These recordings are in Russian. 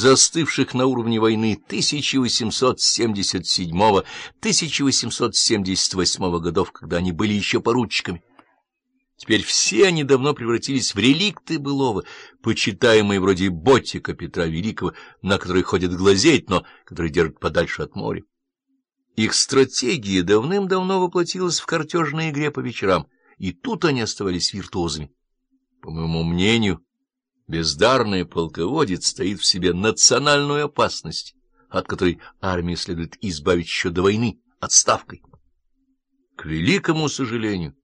застывших на уровне войны 1877-1878 годов, когда они были еще поручиками. Теперь все они давно превратились в реликты былого, почитаемые вроде Ботика Петра Великого, на который ходят глазеть, но который держат подальше от моря. Их стратегия давным-давно воплотилась в картежной игре по вечерам, и тут они оставались виртуозами. По моему мнению, бездарный полководец стоит в себе национальную опасность, от которой армии следует избавить еще до войны отставкой. К великому сожалению,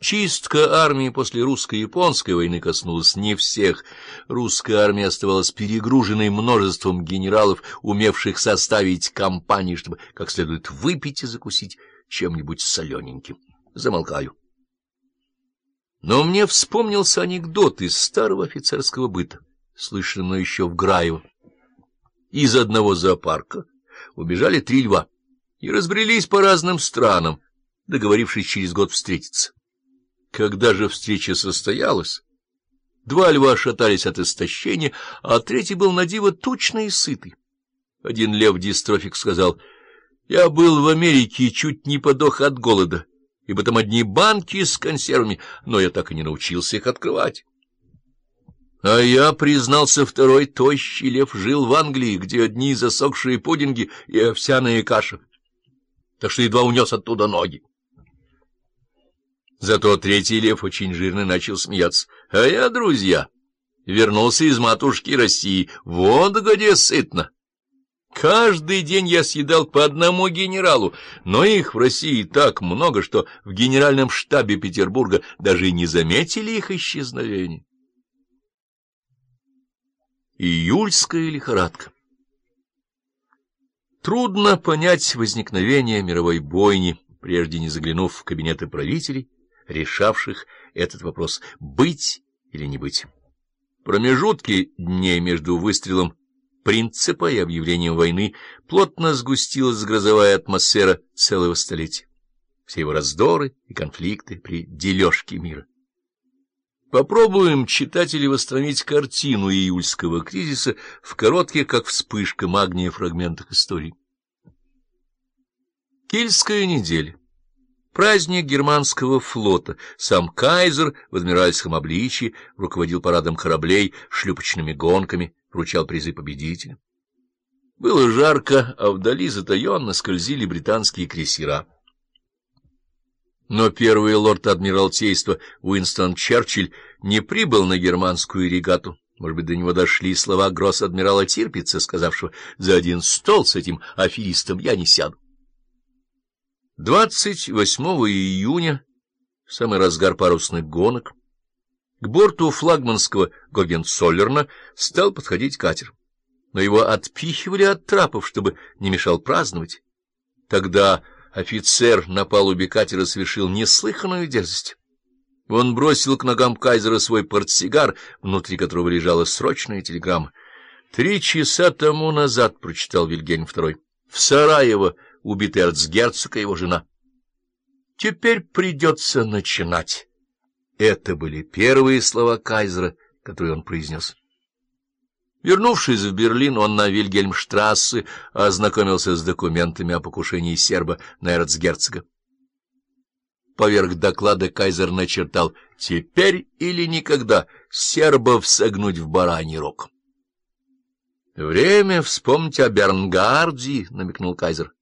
чистка армии после русско-японской войны коснулась не всех. Русская армия оставалась перегруженной множеством генералов, умевших составить кампании, чтобы как следует выпить и закусить чем-нибудь солененьким. Замолкаю. Но мне вспомнился анекдот из старого офицерского быта, слышанного еще в Граево. Из одного зоопарка убежали три льва и разбрелись по разным странам, договорившись через год встретиться. Когда же встреча состоялась, два льва шатались от истощения, а третий был на диво тучный и сытый. Один лев-дистрофик сказал, «Я был в Америке и чуть не подох от голода» ибо там одни банки с консервами, но я так и не научился их открывать. А я, признался второй, тощий лев жил в Англии, где одни засохшие пудинги и овсяные каши, так что едва унес оттуда ноги. Зато третий лев очень жирно начал смеяться. А я, друзья, вернулся из матушки России, вот где сытно. Каждый день я съедал по одному генералу, но их в России так много, что в генеральном штабе Петербурга даже и не заметили их исчезновения. Июльская лихорадка Трудно понять возникновение мировой бойни, прежде не заглянув в кабинеты правителей, решавших этот вопрос — быть или не быть. Промежутки дней между выстрелом принципа и объявлением войны плотно сгустилась грозовая атмосфера целого столетия. Все его раздоры и конфликты при дележке мира. Попробуем, читатели, восстановить картину июльского кризиса в коротких, как вспышка магния, фрагментах истории. Кильская неделя. Праздник германского флота. Сам кайзер в адмиральском обличии руководил парадом кораблей, шлюпочными гонками, вручал призы победителям. Было жарко, а вдали затаенно скользили британские крейсера. Но первый лорд Адмиралтейства Уинстон Черчилль не прибыл на германскую регату. Может быть, до него дошли слова гросс-адмирала Тирпица, сказавшего «За один стол с этим аферистом я не сяду». 28 июня, в самый разгар парусных гонок, к борту флагманского Гогенцоллерна стал подходить катер, но его отпихивали от трапов, чтобы не мешал праздновать. Тогда офицер на палубе катера совершил неслыханную дерзость. Он бросил к ногам кайзера свой портсигар, внутри которого лежала срочная телеграмма. «Три часа тому назад», — прочитал Вильгельм II, — «в Сараево убиты эрцгерцог и его жена». «Теперь придется начинать». Это были первые слова кайзера, которые он произнес. Вернувшись в Берлин, он на Вильгельмштрассе ознакомился с документами о покушении серба на эрцгерцога. Поверх доклада кайзер начертал «Теперь или никогда сербов согнуть в бараний рог». «Время вспомнить о Бернгарде», — намекнул кайзер.